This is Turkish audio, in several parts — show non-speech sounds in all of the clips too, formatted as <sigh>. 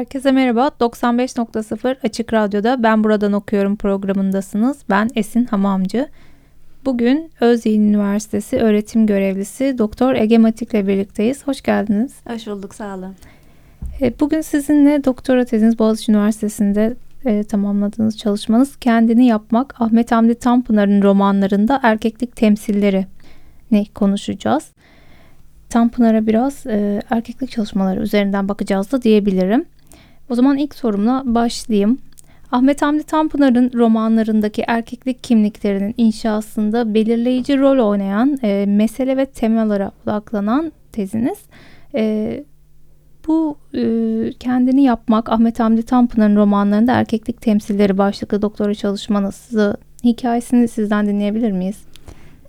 Herkese merhaba. 95.0 Açık Radyo'da Ben Buradan Okuyorum programındasınız. Ben Esin Hamamcı. Bugün Özyeğin Üniversitesi öğretim görevlisi Doktor Ege Matik ile birlikteyiz. Hoş geldiniz. Hoş bulduk, sağ olun. E, bugün sizinle doktora teziniz Boğaziçi Üniversitesi'nde e, tamamladığınız çalışmanız Kendini Yapmak Ahmet Hamdi Tanpınar'ın romanlarında erkeklik temsilleri ne konuşacağız. Tanpınar'a biraz e, erkeklik çalışmaları üzerinden bakacağız da diyebilirim. O zaman ilk sorumla başlayayım. Ahmet Hamdi Tanpınar'ın romanlarındaki erkeklik kimliklerinin inşasında belirleyici rol oynayan e, mesele ve temalara odaklanan teziniz. E, bu e, kendini yapmak Ahmet Hamdi Tanpınar'ın romanlarında erkeklik temsilleri başlıklı doktora çalışmanızı hikayesini sizden dinleyebilir miyiz?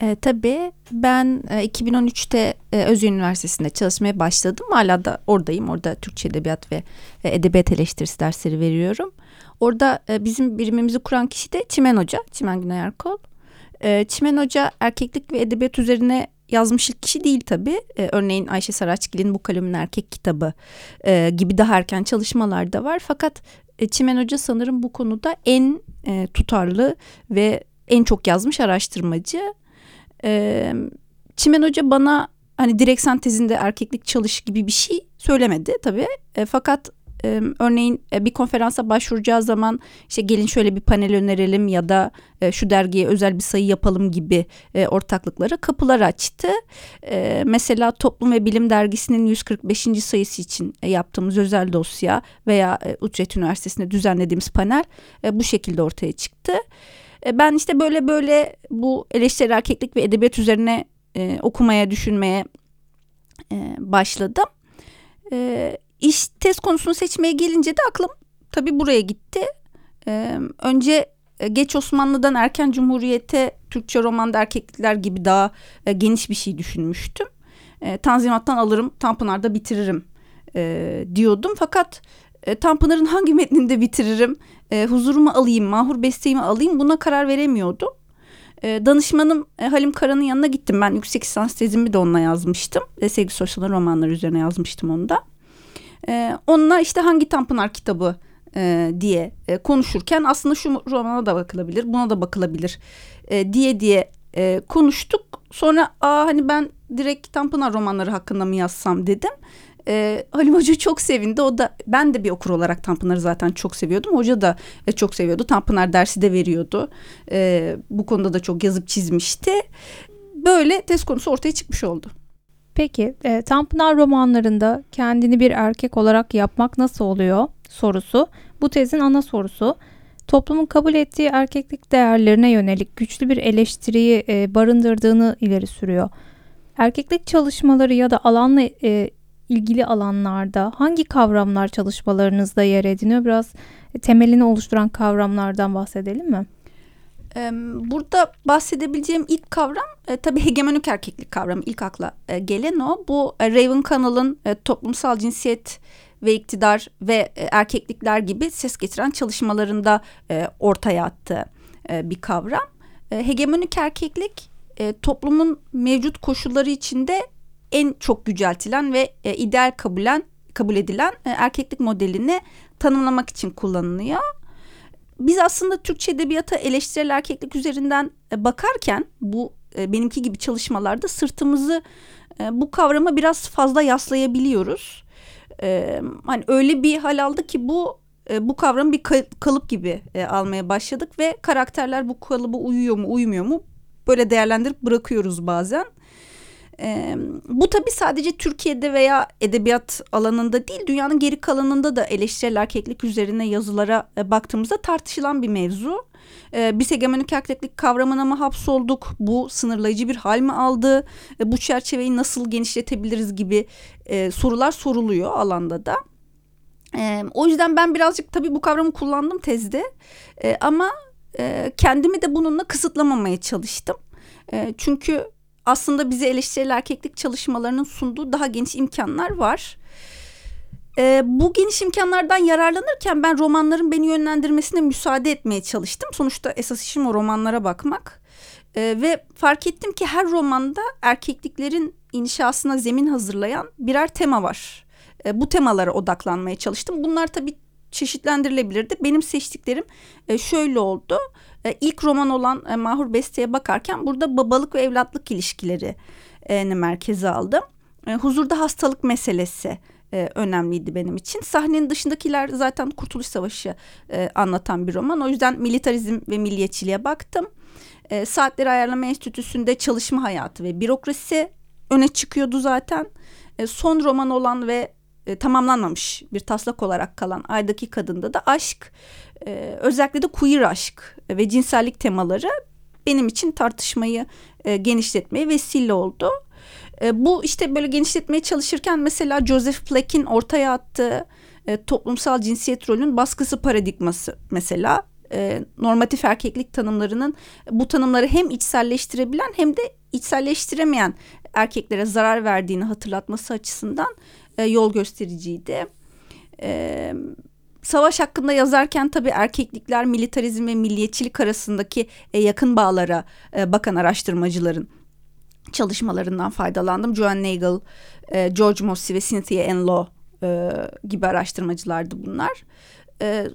E, tabii ben e, 2013'te e, Özyeğin Üniversitesi'nde çalışmaya başladım. Hala da oradayım. Orada Türkçe Edebiyat ve e, Edebiyat Eleştirisi dersleri veriyorum. Orada e, bizim birimimizi kuran kişi de Çimen Hoca, Çimen Günay Erkol. E, Çimen Hoca erkeklik ve edebiyat üzerine yazmış ilk kişi değil tabii. E, örneğin Ayşe Saraçgil'in Bu Kalemin Erkek kitabı e, gibi daha erken çalışmalar da var. Fakat e, Çimen Hoca sanırım bu konuda en e, tutarlı ve en çok yazmış araştırmacı. E, Çimen Hoca bana hani direkt sentezinde erkeklik çalış gibi bir şey söylemedi tabii. E, fakat e, örneğin e, bir konferansa başvuracağı zaman işte gelin şöyle bir panel önerelim ya da e, şu dergiye özel bir sayı yapalım gibi e, ortaklıklara kapılar açtı. E, mesela Toplum ve Bilim Dergisi'nin 145. sayısı için e, yaptığımız özel dosya veya e, Utrecht Üniversitesi'nde düzenlediğimiz panel e, bu şekilde ortaya çıktı. E, ben işte böyle böyle bu eleştiri erkeklik ve edebiyat üzerine e, okumaya, düşünmeye e, başladım. E, iş test konusunu seçmeye gelince de aklım tabii buraya gitti. Ee, önce geç Osmanlı'dan erken Cumhuriyet'e Türkçe romanda erkeklikler gibi daha e, geniş bir şey düşünmüştüm. E, Tanzimat'tan alırım, Tanpınar'da bitiririm e, diyordum. Fakat e, Tanpınar'ın hangi metninde bitiririm, e, huzurumu alayım, mahur besteğimi alayım buna karar veremiyordum. E, danışmanım e, Halim Kara'nın yanına gittim. Ben yüksek lisans tezimi de onunla yazmıştım. E, sevgi sosyal romanları üzerine yazmıştım onu da. E, onunla işte hangi Tanpınar kitabı e, diye e, konuşurken aslında şu romana da bakılabilir, buna da bakılabilir e, diye diye e, konuştuk. Sonra aa hani ben direkt Tanpınar romanları hakkında mı yazsam dedim. E, Halim Hoca çok sevindi. O da ben de bir okur olarak Tanpınar'ı zaten çok seviyordum. Hoca da e, çok seviyordu. Tanpınar dersi de veriyordu. E, bu konuda da çok yazıp çizmişti. Böyle test konusu ortaya çıkmış oldu. Peki e, Tanpınar romanlarında kendini bir erkek olarak yapmak nasıl oluyor sorusu bu tezin ana sorusu. Toplumun kabul ettiği erkeklik değerlerine yönelik güçlü bir eleştiriyi e, barındırdığını ileri sürüyor. Erkeklik çalışmaları ya da alanla e, ilgili alanlarda hangi kavramlar çalışmalarınızda yer ediniyor? Biraz e, temelini oluşturan kavramlardan bahsedelim mi? Burada bahsedebileceğim ilk kavram e, tabii hegemonik erkeklik kavramı ilk akla e, gelen o. Bu Raven Connell'ın e, toplumsal cinsiyet ve iktidar ve erkeklikler gibi ses getiren çalışmalarında ortaya attığı bir kavram. Hegemonik erkeklik toplumun mevcut koşulları içinde en çok yüceltilen ve e, ideal kabulen kabul edilen e, erkeklik modelini tanımlamak için kullanılıyor biz aslında Türkçe edebiyata eleştirel erkeklik üzerinden e, bakarken bu e, benimki gibi çalışmalarda sırtımızı e, bu kavrama biraz fazla yaslayabiliyoruz. Hani öyle bir hal aldı ki bu bu kavramı bir kalıp gibi almaya başladık ve karakterler bu kalıba uyuyor mu uymuyor mu böyle değerlendirip bırakıyoruz bazen. E, bu tabii sadece Türkiye'de veya edebiyat alanında değil dünyanın geri kalanında da eleştirel erkeklik üzerine yazılara e, baktığımızda tartışılan bir mevzu. E, biz hegemonik erkeklik kavramına mı hapsolduk? Bu sınırlayıcı bir hal mi aldı? E, bu çerçeveyi nasıl genişletebiliriz gibi e, sorular soruluyor alanda da. E, o yüzden ben birazcık tabii bu kavramı kullandım tezde e, ama e, kendimi de bununla kısıtlamamaya çalıştım. E, çünkü aslında bize eleştirel erkeklik çalışmalarının sunduğu daha geniş imkanlar var. E, bu geniş imkanlardan yararlanırken ben romanların beni yönlendirmesine müsaade etmeye çalıştım. Sonuçta esas işim o romanlara bakmak. E, ve fark ettim ki her romanda erkekliklerin inşasına zemin hazırlayan birer tema var. E, bu temalara odaklanmaya çalıştım. Bunlar tabii çeşitlendirilebilirdi. Benim seçtiklerim e, şöyle oldu. İlk roman olan e, Mahur Beste'ye bakarken burada babalık ve evlatlık ilişkileri e, merkeze aldım. E, huzurda hastalık meselesi e, önemliydi benim için. Sahnenin dışındakiler zaten Kurtuluş Savaşı e, anlatan bir roman. O yüzden militarizm ve milliyetçiliğe baktım. E, Saatleri Ayarlama Enstitüsü'nde çalışma hayatı ve bürokrasi öne çıkıyordu zaten. E, son roman olan ve e, tamamlanmamış bir taslak olarak kalan Ay'daki Kadın'da da aşk, e, özellikle de queer aşk ve cinsellik temaları benim için tartışmayı e, genişletmeye vesile oldu. E, bu işte böyle genişletmeye çalışırken mesela Joseph Plack'in ortaya attığı e, toplumsal cinsiyet rolünün baskısı paradigması mesela e, normatif erkeklik tanımlarının bu tanımları hem içselleştirebilen hem de içselleştiremeyen erkeklere zarar verdiğini hatırlatması açısından e, yol göstericiydi. E, savaş hakkında yazarken tabii erkeklikler, militarizm ve milliyetçilik arasındaki e, yakın bağlara e, bakan araştırmacıların çalışmalarından faydalandım. Joan Nagel, e, George Mossey ve Cynthia Enlow e, gibi araştırmacılardı bunlar. E,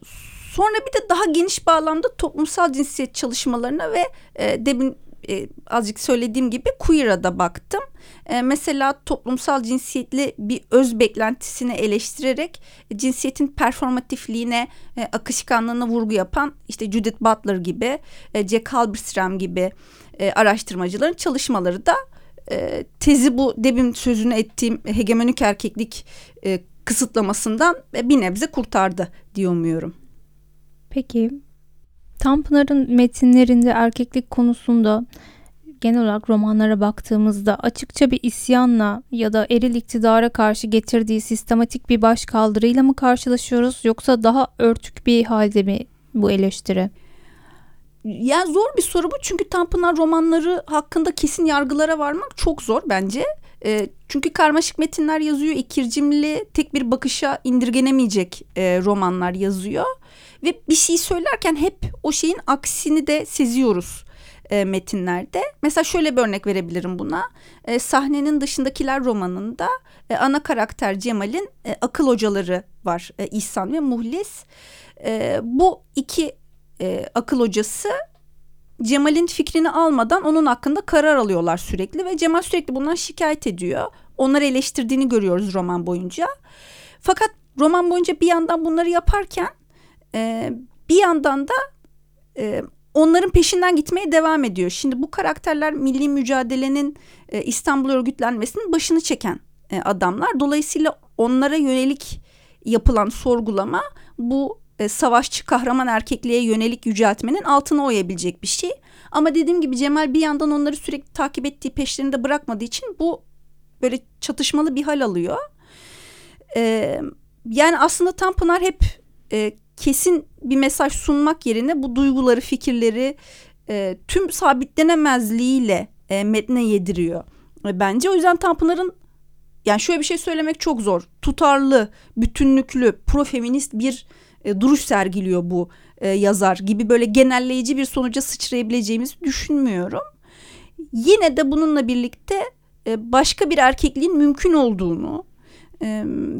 sonra bir de daha geniş bağlamda toplumsal cinsiyet çalışmalarına ve e, demin e, azıcık söylediğim gibi queer'a da baktım. E, mesela toplumsal cinsiyetli bir öz beklentisini eleştirerek e, cinsiyetin performatifliğine, e, akışkanlığına vurgu yapan işte Judith Butler gibi, e, Jack Halberstam gibi e, araştırmacıların çalışmaları da e, tezi bu demin sözünü ettiğim hegemonik erkeklik e, kısıtlamasından e, bir nebze kurtardı diye umuyorum. Peki Tanpınar'ın metinlerinde erkeklik konusunda genel olarak romanlara baktığımızda açıkça bir isyanla ya da eril iktidara karşı getirdiği sistematik bir başkaldırıyla mı karşılaşıyoruz yoksa daha örtük bir halde mi bu eleştiri? Yani zor bir soru bu çünkü Tanpınar romanları hakkında kesin yargılara varmak çok zor bence. E, çünkü karmaşık metinler yazıyor, ikircimli, tek bir bakışa indirgenemeyecek e, romanlar yazıyor. Ve bir şey söylerken hep o şeyin aksini de seziyoruz e, metinlerde. Mesela şöyle bir örnek verebilirim buna. E, sahnenin dışındakiler romanında e, ana karakter Cemal'in e, akıl hocaları var. E, İhsan ve Muhlis. E, bu iki e, akıl hocası Cemal'in fikrini almadan onun hakkında karar alıyorlar sürekli ve Cemal sürekli bundan şikayet ediyor. Onları eleştirdiğini görüyoruz roman boyunca. Fakat roman boyunca bir yandan bunları yaparken e, bir yandan da e, onların peşinden gitmeye devam ediyor. Şimdi bu karakterler milli mücadelenin e, İstanbul örgütlenmesinin başını çeken e, adamlar. Dolayısıyla onlara yönelik yapılan sorgulama bu e, savaşçı kahraman erkekliğe yönelik yüceltmenin altına oyabilecek bir şey. Ama dediğim gibi Cemal bir yandan onları sürekli takip ettiği peşlerinde bırakmadığı için bu böyle çatışmalı bir hal alıyor. E, yani aslında Tanpınar hep e, kesin bir mesaj sunmak yerine bu duyguları, fikirleri e, tüm sabitlenemezliğiyle e, metne yediriyor. E, bence o yüzden Tanpınar'ın yani şöyle bir şey söylemek çok zor. Tutarlı, bütünlüklü, profeminist bir e, duruş sergiliyor bu e, yazar gibi böyle genelleyici bir sonuca sıçrayabileceğimizi düşünmüyorum. Yine de bununla birlikte e, başka bir erkekliğin mümkün olduğunu,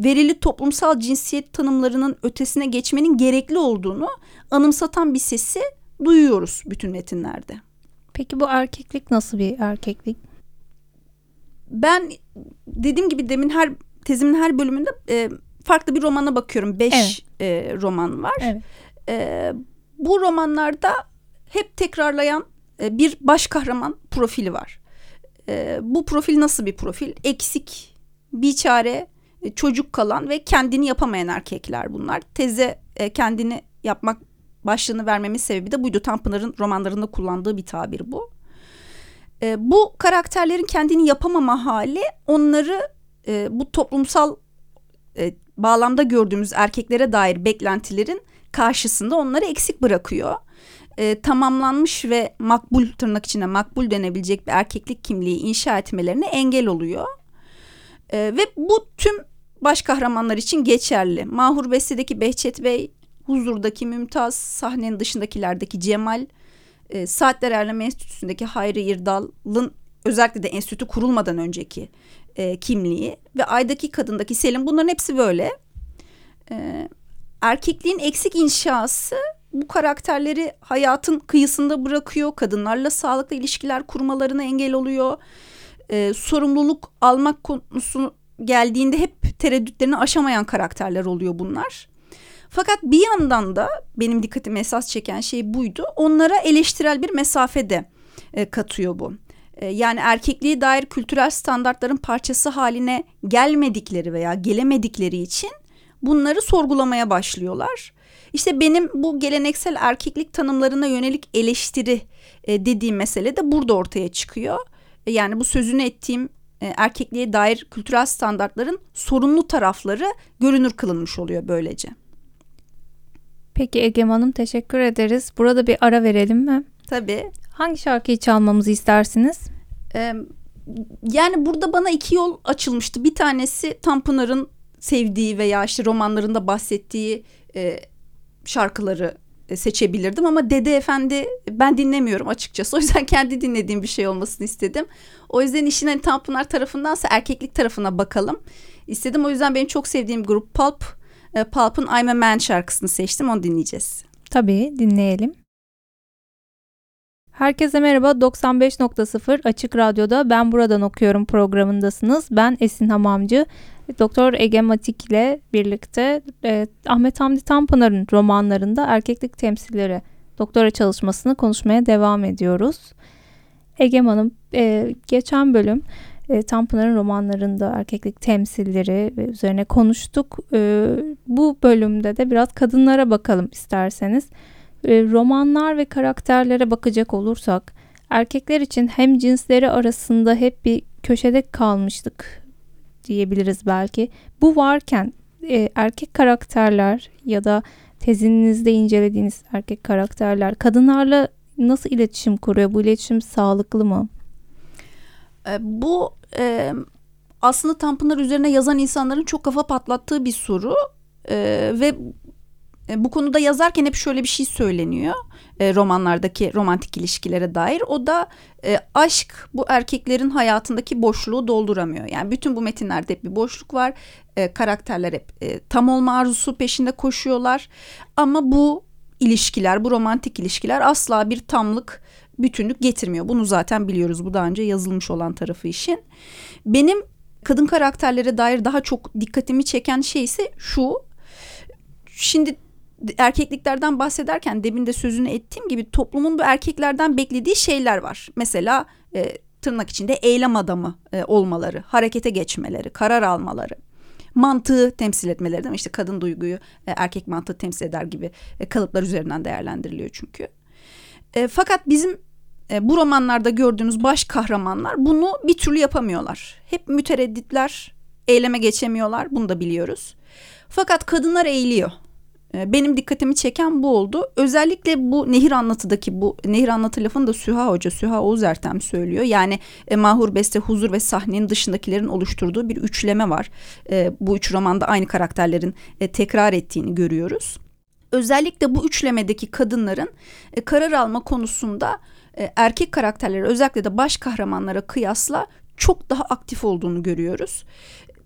verili toplumsal cinsiyet tanımlarının ötesine geçmenin gerekli olduğunu anımsatan bir sesi duyuyoruz bütün metinlerde. Peki bu erkeklik nasıl bir erkeklik? Ben dediğim gibi demin her tezimin her bölümünde e, farklı bir romana bakıyorum. Beş evet. e, roman var. Evet. E, bu romanlarda hep tekrarlayan e, bir baş kahraman profili var. E, bu profil nasıl bir profil? Eksik, biçare, çocuk kalan ve kendini yapamayan erkekler bunlar. Teze e, kendini yapmak başlığını vermemin sebebi de buydu. Tanpınar'ın romanlarında kullandığı bir tabir bu. E, bu karakterlerin kendini yapamama hali onları e, bu toplumsal e, bağlamda gördüğümüz erkeklere dair beklentilerin karşısında onları eksik bırakıyor. E, tamamlanmış ve makbul tırnak içine makbul denebilecek bir erkeklik kimliği inşa etmelerine engel oluyor. E, ve bu tüm baş kahramanlar için geçerli. Mahur Beste'deki Behçet Bey, Huzur'daki Mümtaz, sahnenin dışındakilerdeki Cemal, e, Saatler Erleme Enstitüsü'ndeki Hayri İrdal'ın özellikle de enstitü kurulmadan önceki e, kimliği ve Ay'daki kadındaki Selim bunların hepsi böyle. E, erkekliğin eksik inşası bu karakterleri hayatın kıyısında bırakıyor. Kadınlarla sağlıklı ilişkiler kurmalarına engel oluyor. E, sorumluluk almak konusu geldiğinde hep tereddütlerini aşamayan karakterler oluyor bunlar. Fakat bir yandan da benim dikkatimi esas çeken şey buydu. Onlara eleştirel bir mesafede e, katıyor bu. E, yani erkekliğe dair kültürel standartların parçası haline gelmedikleri veya gelemedikleri için bunları sorgulamaya başlıyorlar. İşte benim bu geleneksel erkeklik tanımlarına yönelik eleştiri e, dediğim mesele de burada ortaya çıkıyor. E, yani bu sözünü ettiğim e, erkekliğe dair kültürel standartların sorunlu tarafları görünür kılınmış oluyor böylece. Peki Egem Hanım teşekkür ederiz. Burada bir ara verelim mi? Tabii. Hangi şarkıyı çalmamızı istersiniz? Ee, yani burada bana iki yol açılmıştı. Bir tanesi Tanpınar'ın sevdiği veya işte romanlarında bahsettiği e, şarkıları seçebilirdim ama Dede Efendi ben dinlemiyorum açıkçası. <laughs> O yüzden kendi dinlediğim bir şey olmasını istedim. O yüzden işin hani Tanpınar tarafındansa erkeklik tarafına bakalım istedim. O yüzden benim çok sevdiğim grup Pulp. E, Pulp'ın I'm a Man şarkısını seçtim. Onu dinleyeceğiz. Tabii dinleyelim. Herkese merhaba 95.0 Açık Radyo'da Ben Buradan Okuyorum programındasınız. Ben Esin Hamamcı. Doktor Ege Matik ile birlikte e, Ahmet Hamdi Tanpınar'ın romanlarında erkeklik temsilleri doktora çalışmasını konuşmaya devam ediyoruz. Ege Hanım e, geçen bölüm e, Tanpınar'ın romanlarında erkeklik temsilleri üzerine konuştuk. E, bu bölümde de biraz kadınlara bakalım isterseniz. Romanlar ve karakterlere bakacak olursak erkekler için hem cinsleri arasında hep bir köşede kalmıştık diyebiliriz belki. Bu varken e, erkek karakterler ya da tezinizde incelediğiniz erkek karakterler kadınlarla nasıl iletişim kuruyor? Bu iletişim sağlıklı mı? E, bu e, aslında Tanpınar üzerine yazan insanların çok kafa patlattığı bir soru e, ve bu konuda yazarken hep şöyle bir şey söyleniyor e, romanlardaki romantik ilişkilere dair. O da e, aşk bu erkeklerin hayatındaki boşluğu dolduramıyor. Yani bütün bu metinlerde hep bir boşluk var. E, karakterler hep e, tam olma arzusu peşinde koşuyorlar. Ama bu ilişkiler, bu romantik ilişkiler asla bir tamlık, bütünlük getirmiyor. Bunu zaten biliyoruz. Bu daha önce yazılmış olan tarafı işin. Benim kadın karakterlere dair daha çok dikkatimi çeken şey ise şu. Şimdi erkekliklerden bahsederken demin de sözünü ettiğim gibi toplumun bu erkeklerden beklediği şeyler var. Mesela e, tırnak içinde eylem adamı e, olmaları, harekete geçmeleri, karar almaları mantığı temsil etmeleri değil mi? İşte kadın duyguyu e, erkek mantığı temsil eder gibi e, kalıplar üzerinden değerlendiriliyor çünkü. E, fakat bizim e, bu romanlarda gördüğümüz baş kahramanlar bunu bir türlü yapamıyorlar. Hep müteredditler, eyleme geçemiyorlar. Bunu da biliyoruz. Fakat kadınlar eğiliyor. E, benim dikkatimi çeken bu oldu. Özellikle bu nehir anlatıdaki bu nehir anlatı lafını da Süha Hoca, Süha Oğuz Ertem söylüyor. Yani e, Mahur Beste, Huzur ve Sahnenin dışındakilerin oluşturduğu bir üçleme var. E, bu üç romanda aynı karakterlerin e, tekrar ettiğini görüyoruz. Özellikle bu üçlemedeki kadınların e, karar alma konusunda e, erkek karakterleri özellikle de baş kahramanlara kıyasla çok daha aktif olduğunu görüyoruz.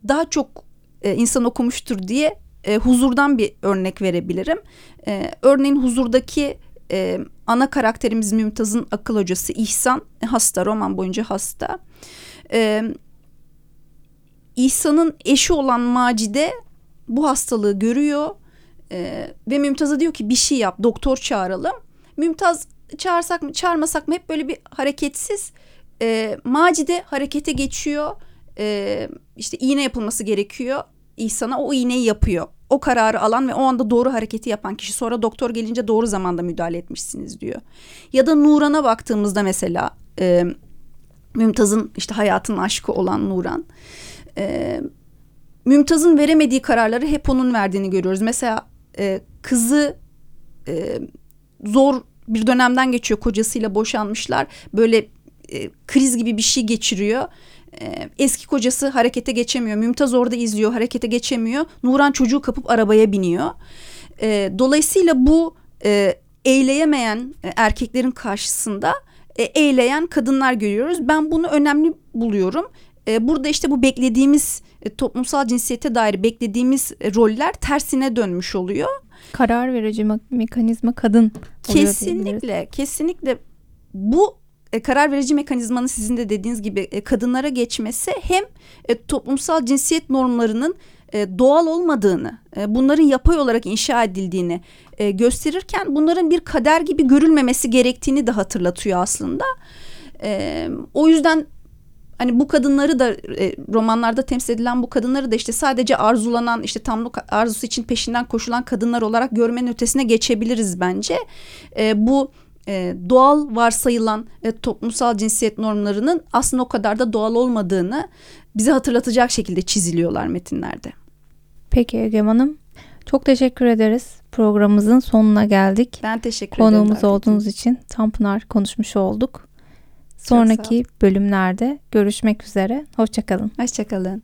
Daha çok e, insan okumuştur diye e, huzurdan bir örnek verebilirim. E, örneğin huzurdaki e, ana karakterimiz Mümtaz'ın akıl hocası İhsan hasta roman boyunca hasta. E, İhsan'ın eşi olan Macide bu hastalığı görüyor e, ve Mümtaz'a diyor ki bir şey yap doktor çağıralım. Mümtaz çağırsak mı çağırmasak mı hep böyle bir hareketsiz e, Macide harekete geçiyor. E, işte iğne yapılması gerekiyor. İhsan'a o iğneyi yapıyor. O kararı alan ve o anda doğru hareketi yapan kişi sonra doktor gelince doğru zamanda müdahale etmişsiniz diyor. Ya da Nuran'a baktığımızda mesela e, Mümtaz'ın işte hayatın aşkı olan Nuran. E, Mümtaz'ın veremediği kararları hep onun verdiğini görüyoruz. Mesela e, kızı e, zor bir dönemden geçiyor kocasıyla boşanmışlar. Böyle e, kriz gibi bir şey geçiriyor. E, eski kocası harekete geçemiyor. Mümtaz orada izliyor harekete geçemiyor. Nuran çocuğu kapıp arabaya biniyor. E, dolayısıyla bu e, eyleyemeyen e, erkeklerin karşısında e, eyleyen kadınlar görüyoruz. Ben bunu önemli buluyorum. E, burada işte bu beklediğimiz e, toplumsal cinsiyete dair beklediğimiz e, roller tersine dönmüş oluyor. Karar verici me- mekanizma kadın. Kesinlikle, kesinlikle bu e, karar verici mekanizmanın sizin de dediğiniz gibi e, kadınlara geçmesi hem e, toplumsal cinsiyet normlarının doğal olmadığını, bunların yapay olarak inşa edildiğini gösterirken bunların bir kader gibi görülmemesi gerektiğini de hatırlatıyor aslında. O yüzden hani bu kadınları da romanlarda temsil edilen bu kadınları da işte sadece arzulanan işte tamlık arzusu için peşinden koşulan kadınlar olarak görmenin ötesine geçebiliriz bence. Bu e, doğal varsayılan e, toplumsal cinsiyet normlarının aslında o kadar da doğal olmadığını bize hatırlatacak şekilde çiziliyorlar metinlerde. Peki Egem Hanım. Çok teşekkür ederiz. Programımızın sonuna geldik. Ben teşekkür ederim. Konuğumuz davet ettiğiniz olduğunuz için Tanpınar konuşmuş olduk. Sonraki bölümlerde görüşmek üzere. Hoşçakalın. Hoşçakalın.